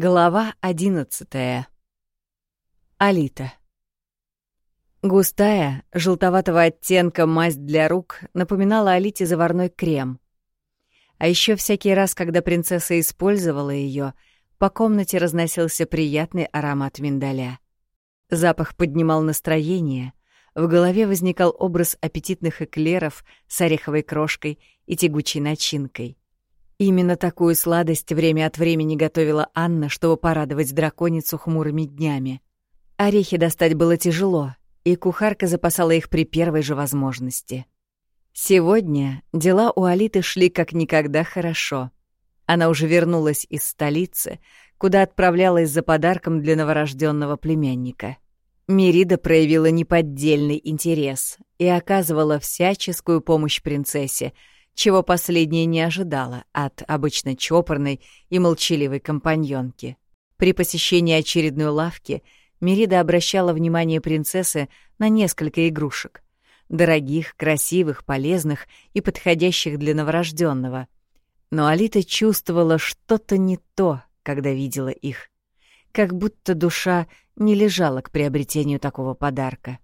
Глава одиннадцатая. Алита. Густая, желтоватого оттенка мазь для рук напоминала Алите заварной крем. А еще всякий раз, когда принцесса использовала ее, по комнате разносился приятный аромат миндаля. Запах поднимал настроение, в голове возникал образ аппетитных эклеров с ореховой крошкой и тягучей начинкой. Именно такую сладость время от времени готовила Анна, чтобы порадовать драконицу хмурыми днями. Орехи достать было тяжело, и кухарка запасала их при первой же возможности. Сегодня дела у Алиты шли как никогда хорошо. Она уже вернулась из столицы, куда отправлялась за подарком для новорожденного племянника. Мирида проявила неподдельный интерес и оказывала всяческую помощь принцессе — чего последняя не ожидала от обычно чопорной и молчаливой компаньонки. При посещении очередной лавки Мерида обращала внимание принцессы на несколько игрушек. Дорогих, красивых, полезных и подходящих для новорожденного. Но Алита чувствовала что-то не то, когда видела их. Как будто душа не лежала к приобретению такого подарка.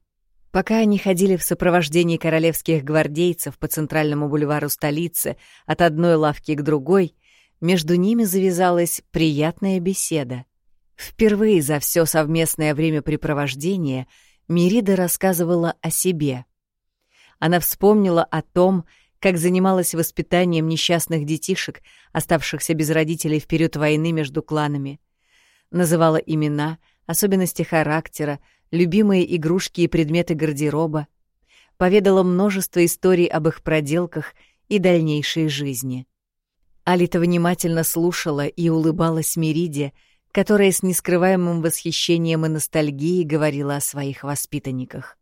Пока они ходили в сопровождении королевских гвардейцев по центральному бульвару столицы от одной лавки к другой, между ними завязалась приятная беседа. Впервые за все совместное времяпрепровождение Мирида рассказывала о себе. Она вспомнила о том, как занималась воспитанием несчастных детишек, оставшихся без родителей в период войны между кланами. Называла имена, особенности характера, любимые игрушки и предметы гардероба, поведала множество историй об их проделках и дальнейшей жизни. Алита внимательно слушала и улыбалась Мериде, которая с нескрываемым восхищением и ностальгией говорила о своих воспитанниках.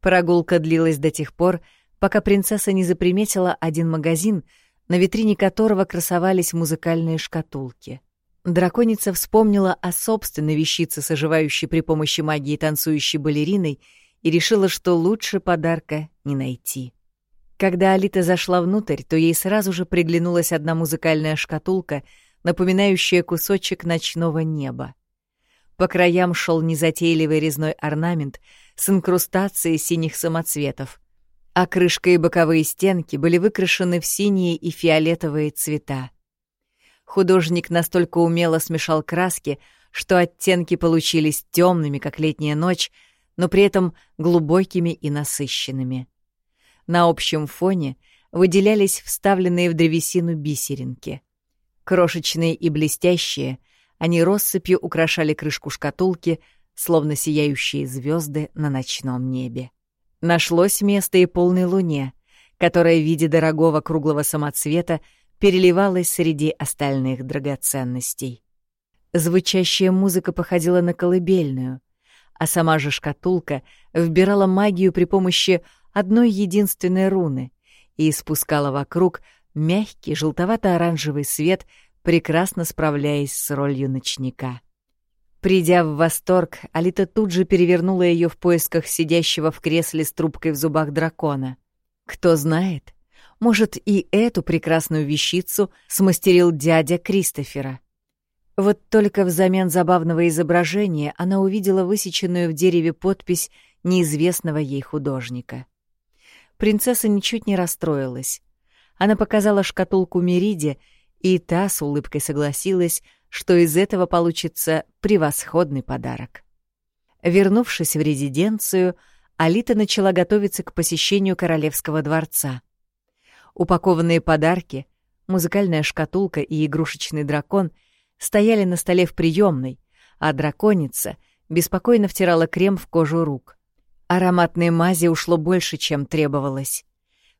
Прогулка длилась до тех пор, пока принцесса не заприметила один магазин, на витрине которого красовались музыкальные шкатулки. Драконица вспомнила о собственной вещице, соживающей при помощи магии танцующей балериной, и решила, что лучше подарка не найти. Когда Алита зашла внутрь, то ей сразу же приглянулась одна музыкальная шкатулка, напоминающая кусочек ночного неба. По краям шел незатейливый резной орнамент с инкрустацией синих самоцветов, а крышка и боковые стенки были выкрашены в синие и фиолетовые цвета. Художник настолько умело смешал краски, что оттенки получились темными, как летняя ночь, но при этом глубокими и насыщенными. На общем фоне выделялись вставленные в древесину бисеринки. Крошечные и блестящие, они россыпью украшали крышку шкатулки, словно сияющие звезды на ночном небе. Нашлось место и полной луне, которая в виде дорогого круглого самоцвета переливалась среди остальных драгоценностей. Звучащая музыка походила на колыбельную, а сама же шкатулка вбирала магию при помощи одной единственной руны и испускала вокруг мягкий желтовато-оранжевый свет, прекрасно справляясь с ролью ночника. Придя в восторг, Алита тут же перевернула ее в поисках сидящего в кресле с трубкой в зубах дракона. Кто знает, может, и эту прекрасную вещицу смастерил дядя Кристофера. Вот только взамен забавного изображения она увидела высеченную в дереве подпись неизвестного ей художника. Принцесса ничуть не расстроилась. Она показала шкатулку Мериде, и та с улыбкой согласилась, что из этого получится превосходный подарок. Вернувшись в резиденцию, Алита начала готовиться к посещению королевского дворца. Упакованные подарки, музыкальная шкатулка и игрушечный дракон стояли на столе в приемной, а драконица беспокойно втирала крем в кожу рук. Ароматной мази ушло больше, чем требовалось.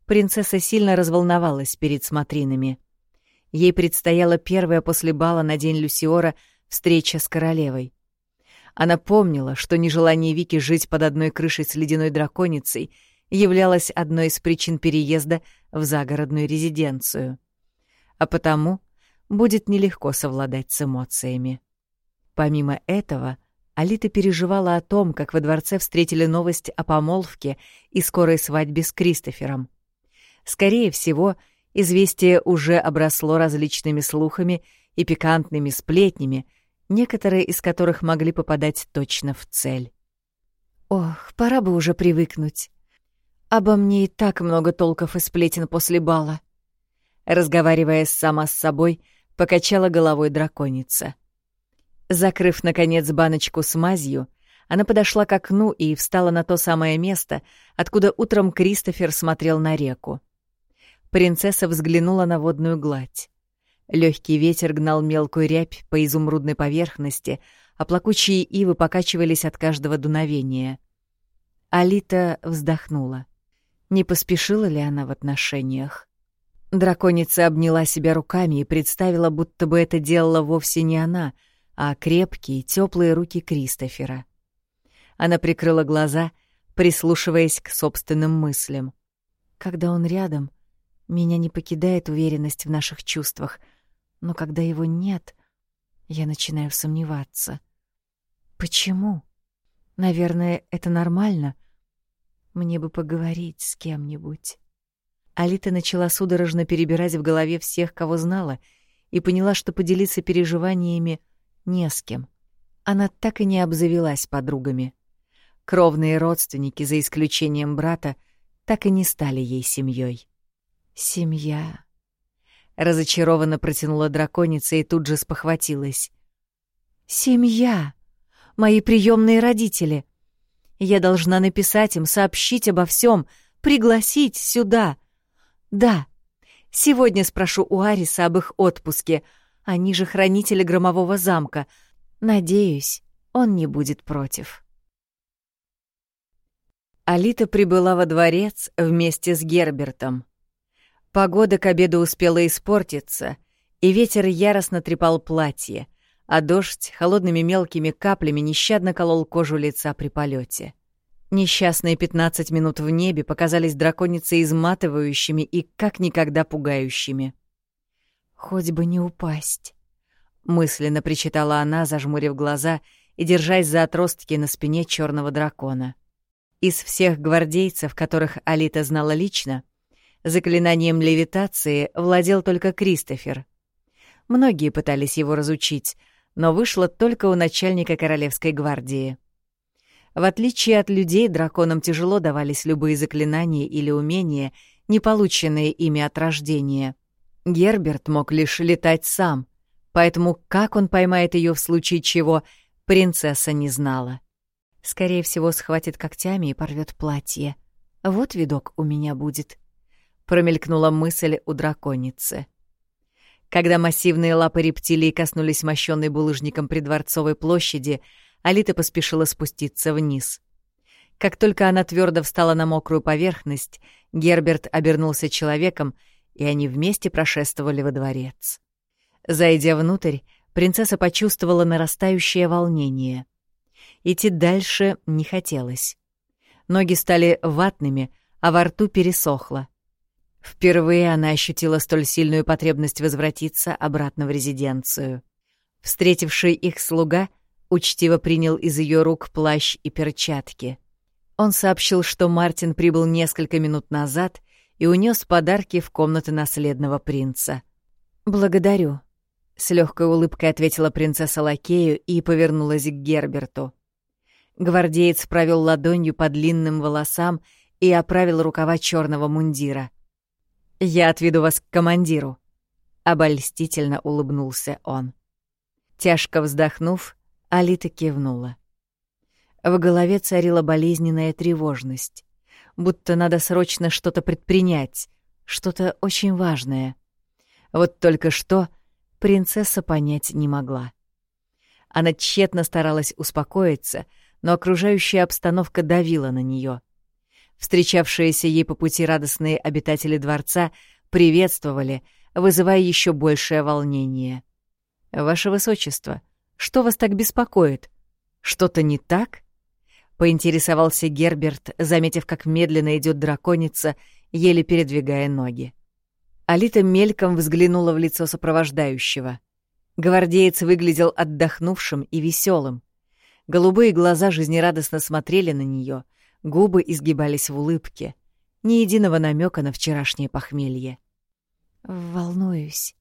Принцесса сильно разволновалась перед смотринами. Ей предстояла первая после бала на день Люсиора встреча с королевой. Она помнила, что нежелание Вики жить под одной крышей с ледяной драконицей — являлась одной из причин переезда в загородную резиденцию. А потому будет нелегко совладать с эмоциями. Помимо этого, Алита переживала о том, как во дворце встретили новость о помолвке и скорой свадьбе с Кристофером. Скорее всего, известие уже обросло различными слухами и пикантными сплетнями, некоторые из которых могли попадать точно в цель. Ох, пора бы уже привыкнуть. Обо мне и так много толков и сплетен после бала. Разговаривая сама с собой, покачала головой драконица. Закрыв, наконец, баночку с мазью, она подошла к окну и встала на то самое место, откуда утром Кристофер смотрел на реку. Принцесса взглянула на водную гладь. Легкий ветер гнал мелкую рябь по изумрудной поверхности, а плакучие ивы покачивались от каждого дуновения. Алита вздохнула. Не поспешила ли она в отношениях? Драконица обняла себя руками и представила, будто бы это делала вовсе не она, а крепкие, теплые руки Кристофера. Она прикрыла глаза, прислушиваясь к собственным мыслям. Когда он рядом, меня не покидает уверенность в наших чувствах, но когда его нет, я начинаю сомневаться. Почему? Наверное, это нормально. Мне бы поговорить с кем-нибудь. Алита начала судорожно перебирать в голове всех, кого знала, и поняла, что поделиться переживаниями не с кем. Она так и не обзавелась подругами. Кровные родственники, за исключением брата, так и не стали ей семьей. Семья. Разочарованно протянула драконица и тут же спохватилась. Семья. Мои приемные родители. Я должна написать им, сообщить обо всем, пригласить сюда. Да. Сегодня спрошу у Ариса об их отпуске. Они же хранители громового замка. Надеюсь, он не будет против. Алита прибыла во дворец вместе с Гербертом. Погода к обеду успела испортиться, и ветер яростно трепал платье, а дождь холодными мелкими каплями нещадно колол кожу лица при полете. Несчастные пятнадцать минут в небе показались драконице изматывающими и как никогда пугающими. «Хоть бы не упасть», — мысленно причитала она, зажмурив глаза и держась за отростки на спине черного дракона. — из всех гвардейцев, которых Алита знала лично, заклинанием левитации владел только Кристофер. Многие пытались его разучить, но вышло только у начальника Королевской гвардии. В отличие от людей, драконам тяжело давались любые заклинания или умения, не полученные ими от рождения. Герберт мог лишь летать сам, поэтому как он поймает ее в случае чего, принцесса не знала. Скорее всего, схватит когтями и порвет платье. Вот видок у меня будет. Промелькнула мысль у драконицы. Когда массивные лапы рептилии коснулись мощенной булыжником придворцовой площади, Алита поспешила спуститься вниз. Как только она твердо встала на мокрую поверхность, Герберт обернулся человеком, и они вместе прошествовали во дворец. Зайдя внутрь, принцесса почувствовала нарастающее волнение — Идти дальше не хотелось. Ноги стали ватными, а во рту пересохло. Впервые она ощутила столь сильную потребность возвратиться обратно в резиденцию. Встретивший их слуга учтиво принял из ее рук плащ и перчатки. Он сообщил, что Мартин прибыл несколько минут назад и унес подарки в комнаты наследного принца. «Благодарю», — с легкой улыбкой ответила принцесса Лакею и повернулась к Герберту. Гвардеец провел ладонью по длинным волосам и оправил рукава черного мундира. «Я отведу вас к командиру», — обольстительно улыбнулся он. Тяжко вздохнув, Алита кивнула. В голове царила болезненная тревожность, будто надо срочно что-то предпринять, что-то очень важное. Вот только что принцесса понять не могла. Она тщетно старалась успокоиться — но окружающая обстановка давила на нее. Встречавшиеся ей по пути радостные обитатели дворца приветствовали, вызывая еще большее волнение. «Ваше Высочество, что вас так беспокоит? Что-то не так?» — поинтересовался Герберт, заметив, как медленно идет драконица, еле передвигая ноги. Алита мельком взглянула в лицо сопровождающего. Гвардеец выглядел отдохнувшим и веселым. Голубые глаза жизнерадостно смотрели на нее, губы изгибались в улыбке. Ни единого намека на вчерашнее похмелье. «Волнуюсь.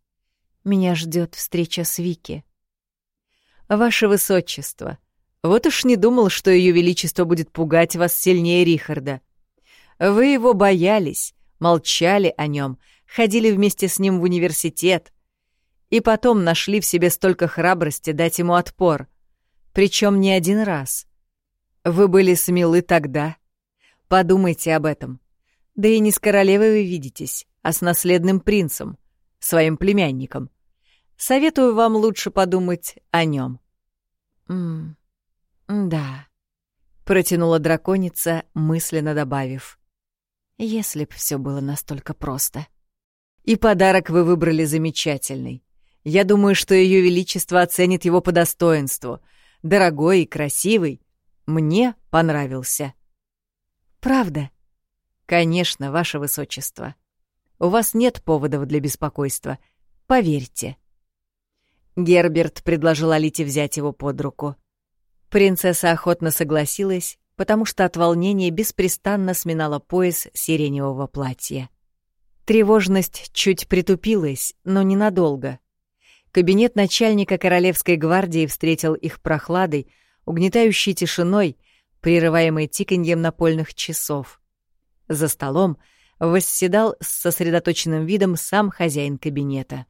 Меня ждет встреча с Вики». «Ваше Высочество, вот уж не думал, что Ее Величество будет пугать вас сильнее Рихарда. Вы его боялись, молчали о нем, ходили вместе с ним в университет, и потом нашли в себе столько храбрости дать ему отпор, причем не один раз. Вы были смелы тогда. Подумайте об этом. Да и не с королевой вы видитесь, а с наследным принцем, своим племянником. Советую вам лучше подумать о нем. «Да», — протянула драконица, мысленно добавив. «Если б все было настолько просто». «И подарок вы выбрали замечательный. Я думаю, что Ее Величество оценит его по достоинству. Дорогой и красивый. Мне понравился». «Правда?» «Конечно, Ваше Высочество. У вас нет поводов для беспокойства. Поверьте». Герберт предложил Алите взять его под руку. Принцесса охотно согласилась, потому что от волнения беспрестанно сминала пояс сиреневого платья. Тревожность чуть притупилась, но ненадолго. Кабинет начальника Королевской гвардии встретил их прохладой, угнетающей тишиной, прерываемой тиканьем напольных часов. За столом восседал с сосредоточенным видом сам хозяин кабинета.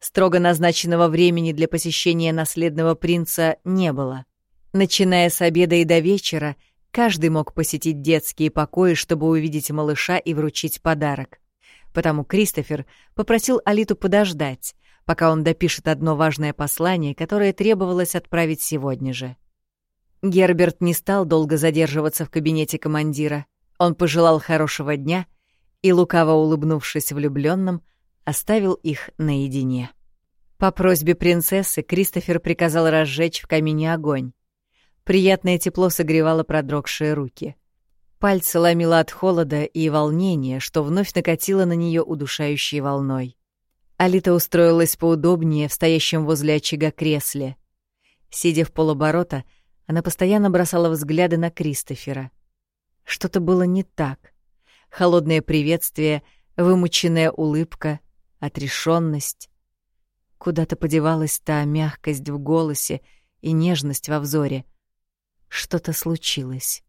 Строго назначенного времени для посещения наследного принца не было. Начиная с обеда и до вечера, каждый мог посетить детские покои, чтобы увидеть малыша и вручить подарок. Потому Кристофер попросил Алиту подождать, пока он допишет одно важное послание, которое требовалось отправить сегодня же. Герберт не стал долго задерживаться в кабинете командира. Он пожелал хорошего дня и, лукаво улыбнувшись влюбленным, оставил их наедине. По просьбе принцессы Кристофер приказал разжечь в камине огонь. Приятное тепло согревало продрогшие руки. Пальцы ломило от холода и волнения, что вновь накатило на нее удушающей волной. Алита устроилась поудобнее в стоящем возле очага кресле. Сидя в полоборота, она постоянно бросала взгляды на Кристофера. Что-то было не так. Холодное приветствие, вымученная улыбка, отрешенность. Куда-то подевалась та мягкость в голосе и нежность во взоре. Что-то случилось.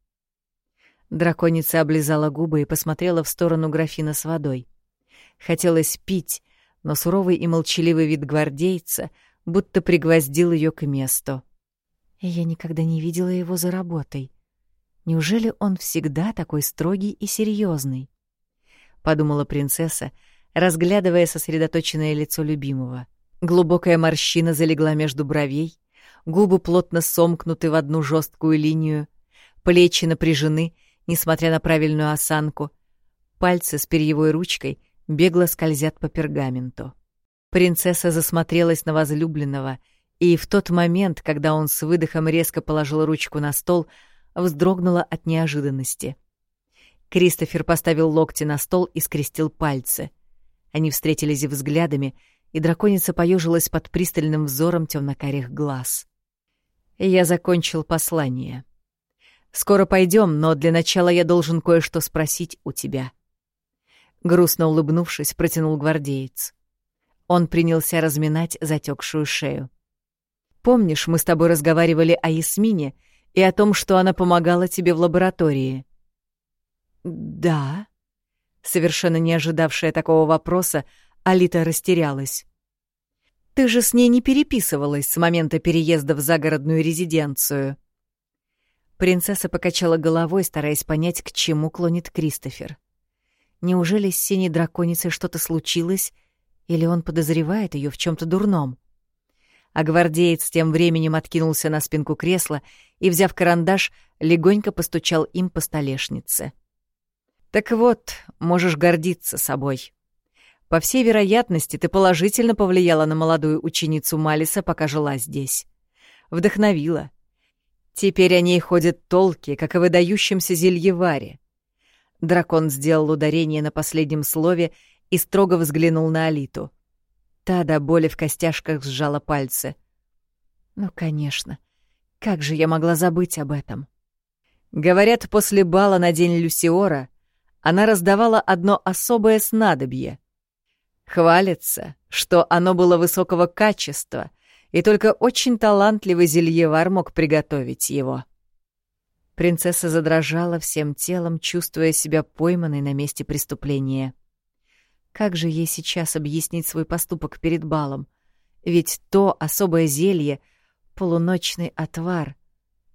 Драконица облизала губы и посмотрела в сторону графина с водой. Хотелось пить, но суровый и молчаливый вид гвардейца будто пригвоздил ее к месту. Я никогда не видела его за работой. Неужели он всегда такой строгий и серьезный? подумала принцесса, разглядывая сосредоточенное лицо любимого. Глубокая морщина залегла между бровей, губы плотно сомкнуты в одну жесткую линию, плечи напряжены, несмотря на правильную осанку, пальцы с перьевой ручкой бегло скользят по пергаменту. Принцесса засмотрелась на возлюбленного, и в тот момент, когда он с выдохом резко положил ручку на стол, вздрогнула от неожиданности. Кристофер поставил локти на стол и скрестил пальцы. Они встретились взглядами, и драконица поежилась под пристальным взором темно-карих глаз. Я закончил послание. Скоро пойдем, но для начала я должен кое-что спросить у тебя. Грустно улыбнувшись, протянул гвардеец. Он принялся разминать затекшую шею. Помнишь, мы с тобой разговаривали о Ясмине и о том, что она помогала тебе в лаборатории? Да. Совершенно не ожидавшая такого вопроса, Алита растерялась. «Ты же с ней не переписывалась с момента переезда в загородную резиденцию». Принцесса покачала головой, стараясь понять, к чему клонит Кристофер. Неужели с синей драконицей что-то случилось, или он подозревает ее в чем то дурном? А гвардеец тем временем откинулся на спинку кресла и, взяв карандаш, легонько постучал им по столешнице. «Так вот, можешь гордиться собой», по всей вероятности, ты положительно повлияла на молодую ученицу Малиса, пока жила здесь. Вдохновила. Теперь о ней ходят толки, как о выдающемся зельеваре. Дракон сделал ударение на последнем слове и строго взглянул на Алиту. Та до боли в костяшках сжала пальцы. Ну, конечно. Как же я могла забыть об этом? Говорят, после бала на день Люсиора она раздавала одно особое снадобье — Хвалится, что оно было высокого качества и только очень талантливый зельевар мог приготовить его. Принцесса задрожала всем телом, чувствуя себя пойманной на месте преступления. Как же ей сейчас объяснить свой поступок перед балом? Ведь то особое зелье — полуночный отвар,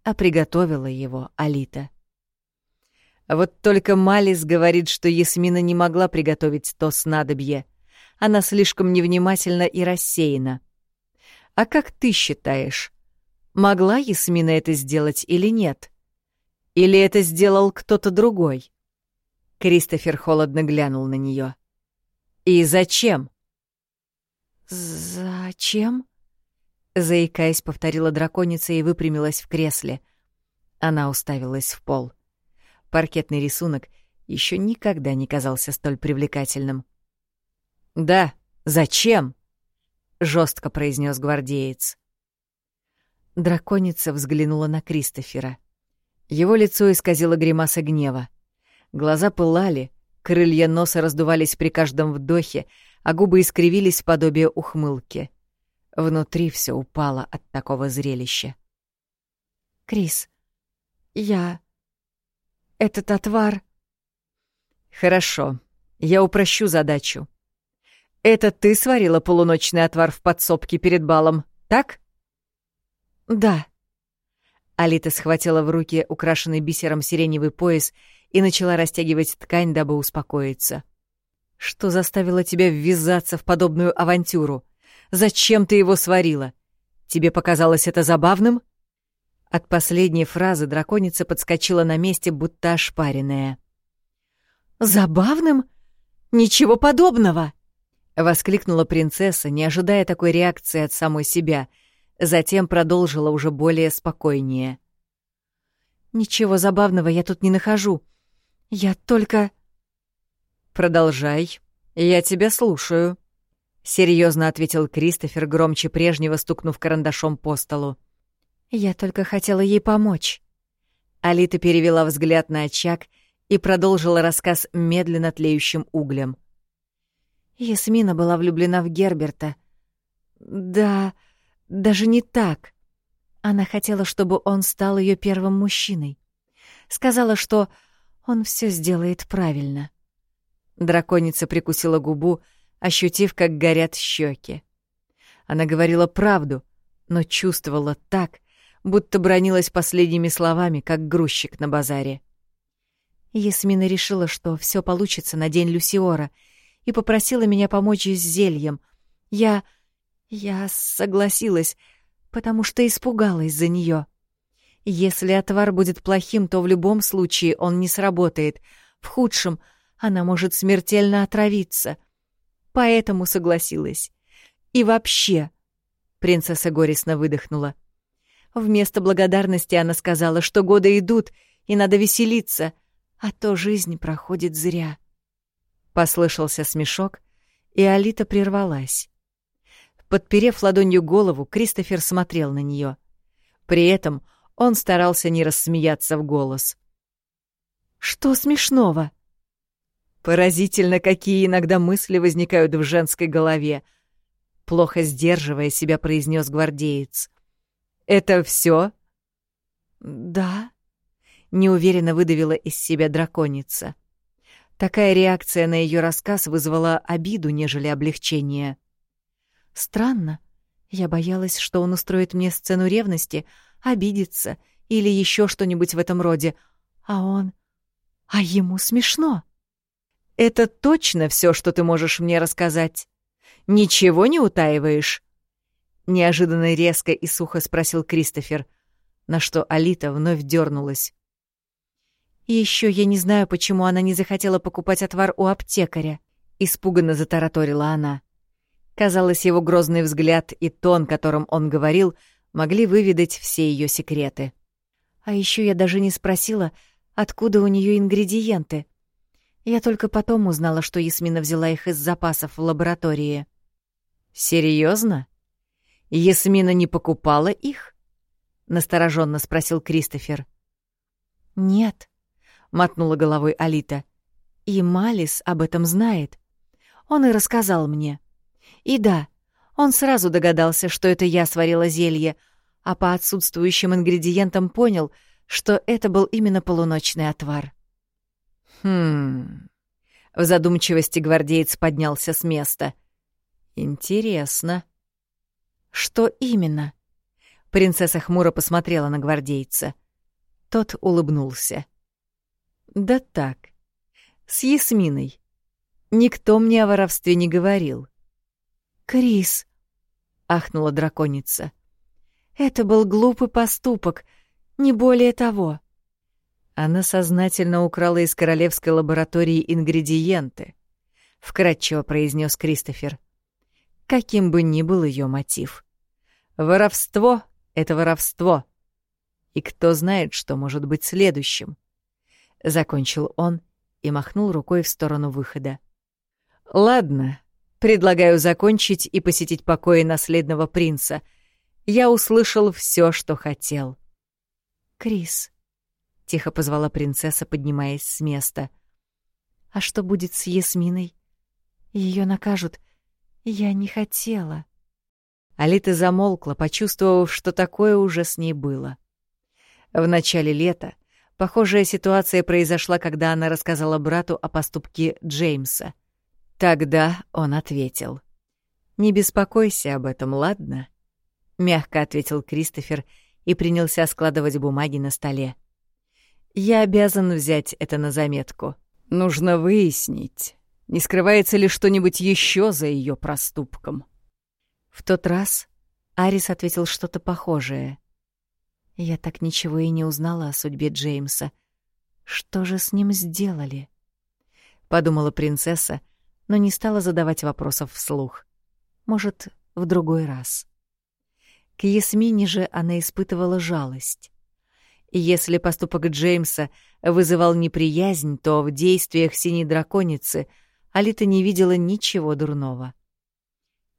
а приготовила его Алита. Вот только Малис говорит, что Ясмина не могла приготовить то снадобье. Она слишком невнимательна и рассеяна. А как ты считаешь, могла Ясмина это сделать или нет? Или это сделал кто-то другой? Кристофер холодно глянул на нее. И зачем? Зачем? Заикаясь, повторила драконица и выпрямилась в кресле. Она уставилась в пол. — Паркетный рисунок еще никогда не казался столь привлекательным. «Да, зачем?» — жестко произнес гвардеец. Драконица взглянула на Кристофера. Его лицо исказило гримаса гнева. Глаза пылали, крылья носа раздувались при каждом вдохе, а губы искривились в подобие ухмылки. Внутри все упало от такого зрелища. «Крис, я этот отвар...» «Хорошо, я упрощу задачу. Это ты сварила полуночный отвар в подсобке перед балом, так?» «Да». Алита схватила в руки украшенный бисером сиреневый пояс и начала растягивать ткань, дабы успокоиться. «Что заставило тебя ввязаться в подобную авантюру? Зачем ты его сварила? Тебе показалось это забавным?» От последней фразы драконица подскочила на месте, будто ошпаренная. «Забавным? Ничего подобного!» — воскликнула принцесса, не ожидая такой реакции от самой себя, затем продолжила уже более спокойнее. «Ничего забавного я тут не нахожу. Я только...» «Продолжай, я тебя слушаю», — серьезно ответил Кристофер, громче прежнего стукнув карандашом по столу. Я только хотела ей помочь. Алита перевела взгляд на очаг и продолжила рассказ медленно тлеющим углем. Ясмина была влюблена в Герберта. Да, даже не так. Она хотела, чтобы он стал ее первым мужчиной. Сказала, что он все сделает правильно. Драконица прикусила губу, ощутив, как горят щеки. Она говорила правду, но чувствовала так, будто бронилась последними словами, как грузчик на базаре. Ясмина решила, что все получится на день Люсиора, и попросила меня помочь с зельем. Я... я согласилась, потому что испугалась за нее. Если отвар будет плохим, то в любом случае он не сработает. В худшем она может смертельно отравиться. Поэтому согласилась. И вообще... Принцесса горестно выдохнула. Вместо благодарности она сказала, что годы идут, и надо веселиться, а то жизнь проходит зря. Послышался смешок, и Алита прервалась. Подперев ладонью голову, Кристофер смотрел на нее. При этом он старался не рассмеяться в голос. «Что смешного?» Поразительно, какие иногда мысли возникают в женской голове. Плохо сдерживая себя, произнес гвардеец. «Это все? «Да», — неуверенно выдавила из себя драконица. Такая реакция на ее рассказ вызвала обиду, нежели облегчение. «Странно. Я боялась, что он устроит мне сцену ревности, обидится или еще что-нибудь в этом роде. А он... А ему смешно». «Это точно все, что ты можешь мне рассказать? Ничего не утаиваешь?» Неожиданно резко и сухо спросил Кристофер, на что Алита вновь дернулась. «И еще я не знаю, почему она не захотела покупать отвар у аптекаря», — испуганно затараторила она. Казалось, его грозный взгляд и тон, которым он говорил, могли выведать все ее секреты. «А еще я даже не спросила, откуда у нее ингредиенты. Я только потом узнала, что Ясмина взяла их из запасов в лаборатории». Серьезно? Ясмина не покупала их? настороженно спросил Кристофер. Нет, мотнула головой Алита. И Малис об этом знает. Он и рассказал мне. И да, Он сразу догадался, что это я сварила зелье, а по отсутствующим ингредиентам понял, что это был именно полуночный отвар. «Хм...» В задумчивости гвардеец поднялся с места. «Интересно». «Что именно?» Принцесса хмуро посмотрела на гвардейца. Тот улыбнулся. «Да так, с Ясминой. Никто мне о воровстве не говорил». «Крис», — ахнула драконица, — «это был глупый поступок, не более того». Она сознательно украла из королевской лаборатории ингредиенты, — вкратчиво произнес Кристофер. Каким бы ни был ее мотив. Воровство — это воровство. И кто знает, что может быть следующим. Закончил он и махнул рукой в сторону выхода. «Ладно, предлагаю закончить и посетить покои наследного принца. Я услышал все, что хотел». «Крис», — тихо позвала принцесса, поднимаясь с места. «А что будет с Ясминой? Ее накажут. Я не хотела». Алита замолкла, почувствовав, что такое уже с ней было. В начале лета похожая ситуация произошла, когда она рассказала брату о поступке Джеймса. Тогда он ответил. «Не беспокойся об этом, ладно?» — мягко ответил Кристофер и принялся складывать бумаги на столе. «Я обязан взять это на заметку. Нужно выяснить, не скрывается ли что-нибудь еще за ее проступком». В тот раз Арис ответил что-то похожее. Я так ничего и не узнала о судьбе Джеймса. Что же с ним сделали? Подумала принцесса, но не стала задавать вопросов вслух. Может, в другой раз. К Ясмине же она испытывала жалость. Если поступок Джеймса вызывал неприязнь, то в действиях синей драконицы Алита не видела ничего дурного.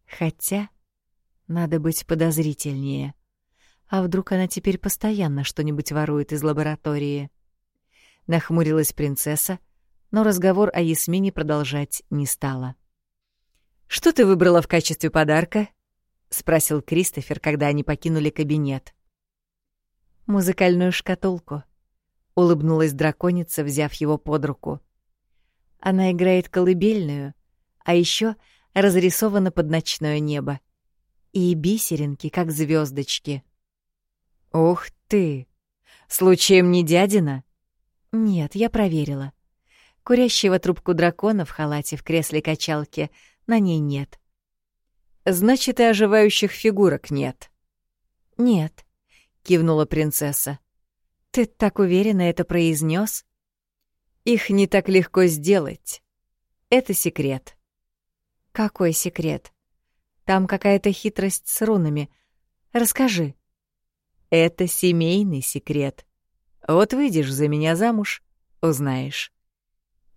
Хотя надо быть подозрительнее. А вдруг она теперь постоянно что-нибудь ворует из лаборатории? Нахмурилась принцесса, но разговор о Ясмине продолжать не стала. «Что ты выбрала в качестве подарка?» — спросил Кристофер, когда они покинули кабинет. «Музыкальную шкатулку», — улыбнулась драконица, взяв его под руку. «Она играет колыбельную, а еще разрисована под ночное небо и бисеринки, как звездочки. «Ух ты! Случаем не дядина?» «Нет, я проверила. Курящего трубку дракона в халате в кресле качалки на ней нет». «Значит, и оживающих фигурок нет?» «Нет», — кивнула принцесса. «Ты так уверенно это произнес? «Их не так легко сделать. Это секрет». «Какой секрет?» Там какая-то хитрость с рунами. Расскажи. Это семейный секрет. Вот выйдешь за меня замуж, узнаешь.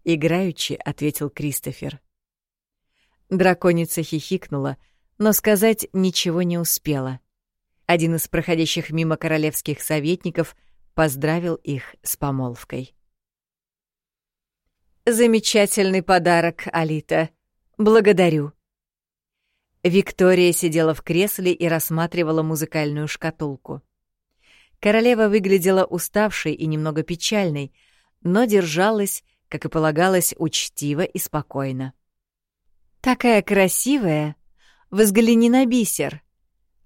Играючи ответил Кристофер. Драконица хихикнула, но сказать ничего не успела. Один из проходящих мимо королевских советников поздравил их с помолвкой. «Замечательный подарок, Алита. Благодарю», Виктория сидела в кресле и рассматривала музыкальную шкатулку. Королева выглядела уставшей и немного печальной, но держалась, как и полагалось, учтиво и спокойно. «Такая красивая! Взгляни на бисер!»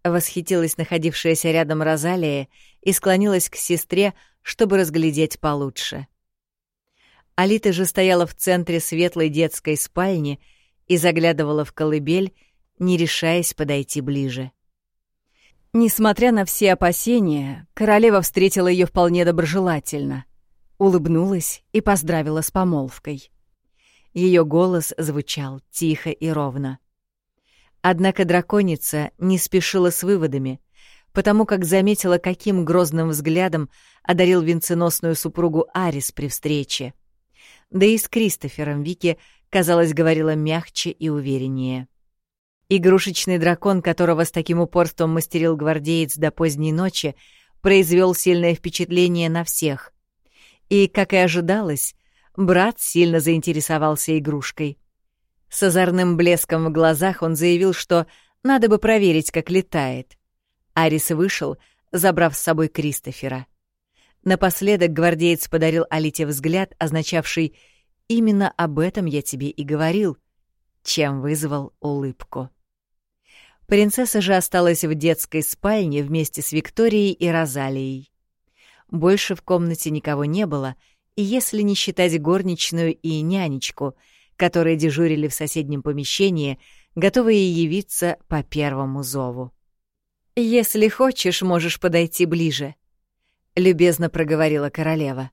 Восхитилась находившаяся рядом Розалия и склонилась к сестре, чтобы разглядеть получше. Алита же стояла в центре светлой детской спальни и заглядывала в колыбель, не решаясь подойти ближе. Несмотря на все опасения, королева встретила ее вполне доброжелательно, улыбнулась и поздравила с помолвкой. Ее голос звучал тихо и ровно. Однако драконица не спешила с выводами, потому как заметила, каким грозным взглядом одарил венценосную супругу Арис при встрече. Да и с Кристофером Вики, казалось, говорила мягче и увереннее. Игрушечный дракон, которого с таким упорством мастерил гвардеец до поздней ночи, произвел сильное впечатление на всех. И, как и ожидалось, брат сильно заинтересовался игрушкой. С озорным блеском в глазах он заявил, что Надо бы проверить, как летает. Арис вышел, забрав с собой Кристофера. Напоследок гвардеец подарил Алите взгляд, означавший «Именно об этом я тебе и говорил», чем вызвал улыбку. Принцесса же осталась в детской спальне вместе с Викторией и Розалией. Больше в комнате никого не было, и если не считать горничную и нянечку, которые дежурили в соседнем помещении, готовые явиться по первому зову. «Если хочешь, можешь подойти ближе», — любезно проговорила королева.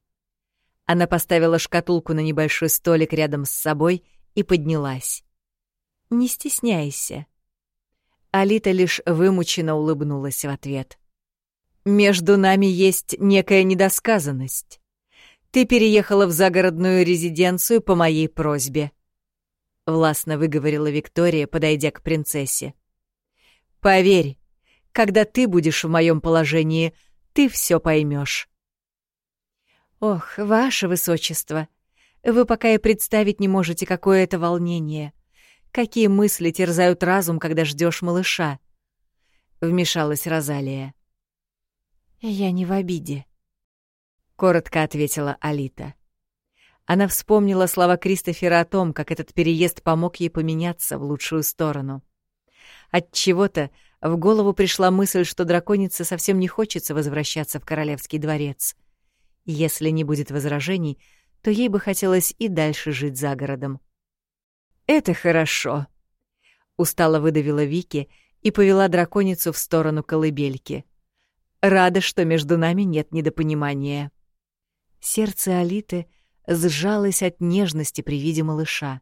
Она поставила шкатулку на небольшой столик рядом с собой и поднялась. «Не стесняйся». Алита лишь вымученно улыбнулась в ответ. «Между нами есть некая недосказанность. Ты переехала в загородную резиденцию по моей просьбе», — властно выговорила Виктория, подойдя к принцессе. «Поверь, когда ты будешь в моем положении, ты все поймешь. «Ох, ваше высочество, вы пока и представить не можете, какое это волнение. Какие мысли терзают разум, когда ждешь малыша?» — вмешалась Розалия. «Я не в обиде», — коротко ответила Алита. Она вспомнила слова Кристофера о том, как этот переезд помог ей поменяться в лучшую сторону. От чего-то в голову пришла мысль, что драконице совсем не хочется возвращаться в королевский дворец. Если не будет возражений, то ей бы хотелось и дальше жить за городом. «Это хорошо», — устало выдавила Вики и повела драконицу в сторону колыбельки. «Рада, что между нами нет недопонимания». Сердце Алиты сжалось от нежности при виде малыша.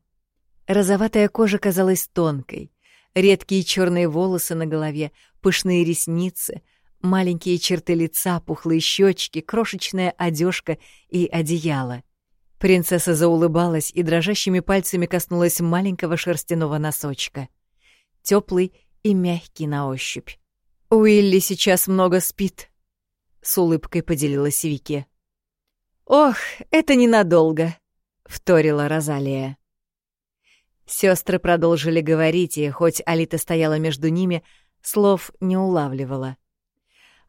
Розоватая кожа казалась тонкой, редкие черные волосы на голове, пышные ресницы, маленькие черты лица, пухлые щечки, крошечная одежка и одеяло. Принцесса заулыбалась и дрожащими пальцами коснулась маленького шерстяного носочка. Теплый и мягкий на ощупь. «Уилли сейчас много спит», — с улыбкой поделилась Вики. «Ох, это ненадолго», — вторила Розалия. Сестры продолжили говорить, и хоть Алита стояла между ними, слов не улавливала.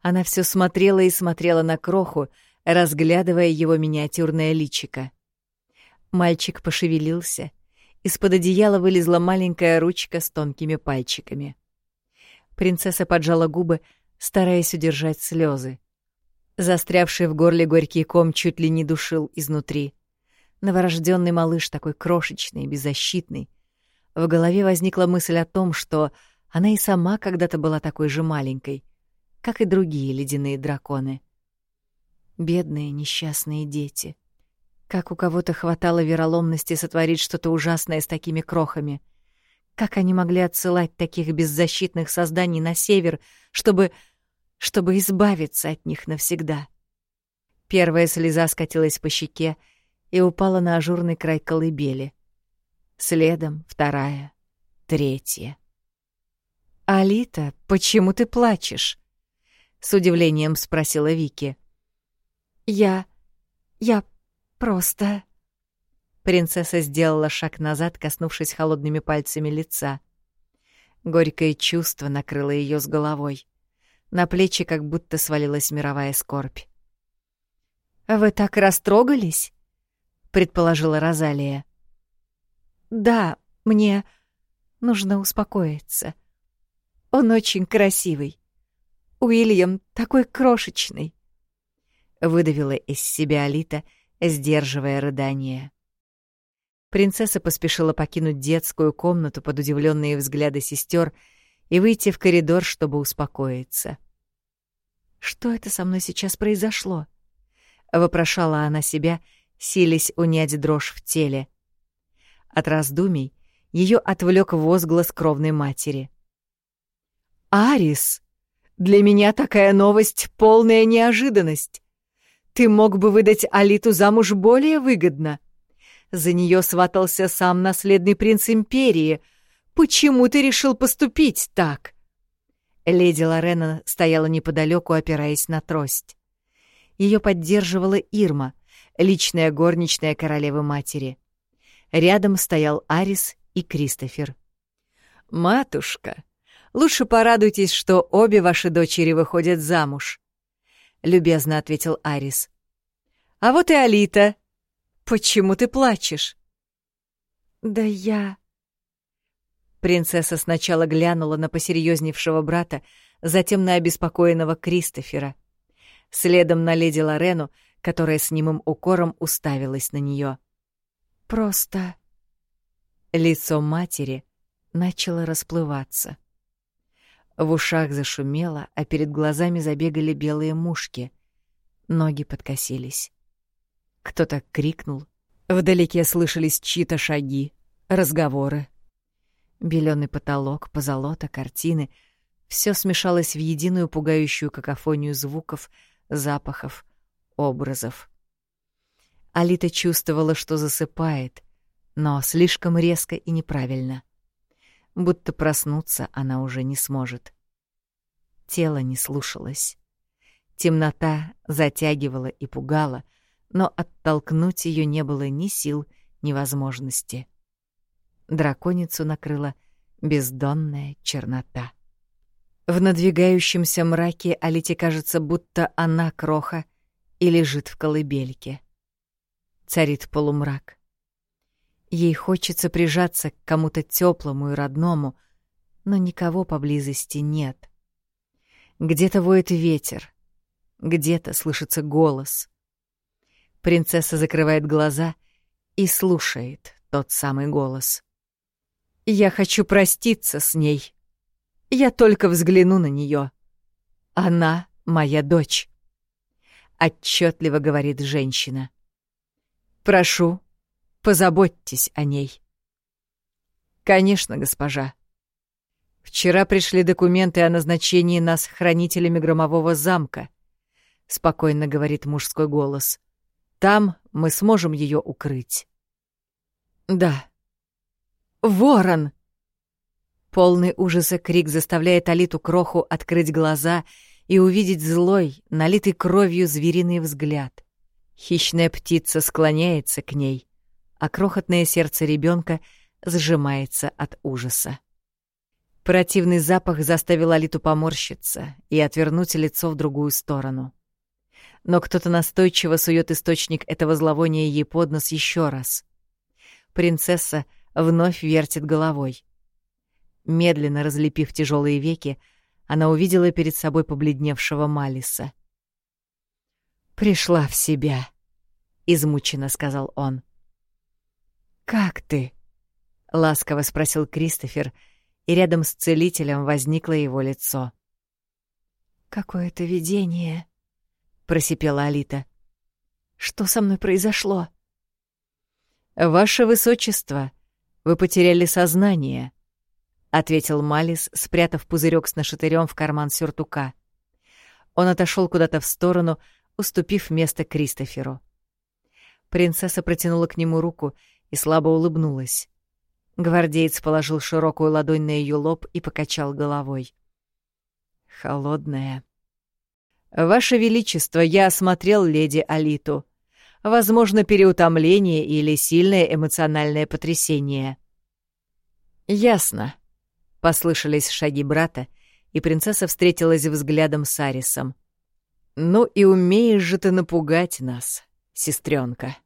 Она все смотрела и смотрела на кроху, разглядывая его миниатюрное личико. Мальчик пошевелился. Из-под одеяла вылезла маленькая ручка с тонкими пальчиками. Принцесса поджала губы, стараясь удержать слезы. Застрявший в горле горький ком чуть ли не душил изнутри. Новорожденный малыш такой крошечный, беззащитный. В голове возникла мысль о том, что она и сама когда-то была такой же маленькой, как и другие ледяные драконы. Бедные несчастные дети. Как у кого-то хватало вероломности сотворить что-то ужасное с такими крохами. Как они могли отсылать таких беззащитных созданий на север, чтобы... чтобы избавиться от них навсегда? Первая слеза скатилась по щеке, и упала на ажурный край колыбели. Следом вторая, третья. «Алита, почему ты плачешь?» — с удивлением спросила Вики. «Я... я просто...» Принцесса сделала шаг назад, коснувшись холодными пальцами лица. Горькое чувство накрыло ее с головой. На плечи как будто свалилась мировая скорбь. «Вы так растрогались?» — предположила Розалия. «Да, мне нужно успокоиться. Он очень красивый. Уильям такой крошечный», — выдавила из себя Алита, сдерживая рыдание. Принцесса поспешила покинуть детскую комнату под удивленные взгляды сестер и выйти в коридор, чтобы успокоиться. «Что это со мной сейчас произошло?» — вопрошала она себя, — сились унять дрожь в теле. От раздумий ее отвлек возглас кровной матери. «Арис, для меня такая новость — полная неожиданность. Ты мог бы выдать Алиту замуж более выгодно. За нее сватался сам наследный принц Империи. Почему ты решил поступить так?» Леди Лорена стояла неподалеку, опираясь на трость. Ее поддерживала Ирма, личная горничная королевы-матери. Рядом стоял Арис и Кристофер. «Матушка, Лучше порадуйтесь, что обе ваши дочери выходят замуж», — любезно ответил Арис. «А вот и Алита. Почему ты плачешь?» «Да я...» Принцесса сначала глянула на посерьезневшего брата, затем на обеспокоенного Кристофера. Следом на леди Лорену, которая с немым укором уставилась на нее. «Просто...» Лицо матери начало расплываться. В ушах зашумело, а перед глазами забегали белые мушки. Ноги подкосились. Кто-то крикнул. Вдалеке слышались чьи-то шаги, разговоры. Белёный потолок, позолота, картины — все смешалось в единую пугающую какофонию звуков, запахов, образов. Алита чувствовала, что засыпает, но слишком резко и неправильно будто проснуться она уже не сможет. Тело не слушалось. Темнота затягивала и пугала, но оттолкнуть ее не было ни сил, ни возможности. Драконицу накрыла бездонная чернота. В надвигающемся мраке Алите кажется, будто она кроха и лежит в колыбельке. Царит полумрак. Ей хочется прижаться к кому-то теплому и родному, но никого поблизости нет. Где-то воет ветер, где-то слышится голос. Принцесса закрывает глаза и слушает тот самый голос. «Я хочу проститься с ней. Я только взгляну на нее. Она моя дочь», — отчетливо говорит женщина. «Прошу, Позаботьтесь о ней. Конечно, госпожа. Вчера пришли документы о назначении нас хранителями громового замка, спокойно говорит мужской голос. Там мы сможем ее укрыть. Да. Ворон! Полный ужаса крик заставляет Алиту Кроху открыть глаза и увидеть злой, налитый кровью звериный взгляд. Хищная птица склоняется к ней, а крохотное сердце ребенка сжимается от ужаса. Противный запах заставил Алиту поморщиться и отвернуть лицо в другую сторону. Но кто-то настойчиво сует источник этого зловония ей под нос еще раз. Принцесса вновь вертит головой. Медленно разлепив тяжелые веки, она увидела перед собой побледневшего Малиса. «Пришла в себя», — измученно сказал он. «Как ты?» — ласково спросил Кристофер, и рядом с целителем возникло его лицо. «Какое-то видение», — просипела Алита. «Что со мной произошло?» «Ваше высочество, вы потеряли сознание», — ответил Малис, спрятав пузырек с нашатырем в карман сюртука. Он отошел куда-то в сторону, уступив место Кристоферу. Принцесса протянула к нему руку и слабо улыбнулась. Гвардеец положил широкую ладонь на ее лоб и покачал головой. «Холодная». «Ваше Величество, я осмотрел леди Алиту. Возможно, переутомление или сильное эмоциональное потрясение». «Ясно», — послышались шаги брата, и принцесса встретилась взглядом с Арисом. «Ну и умеешь же ты напугать нас, сестренка.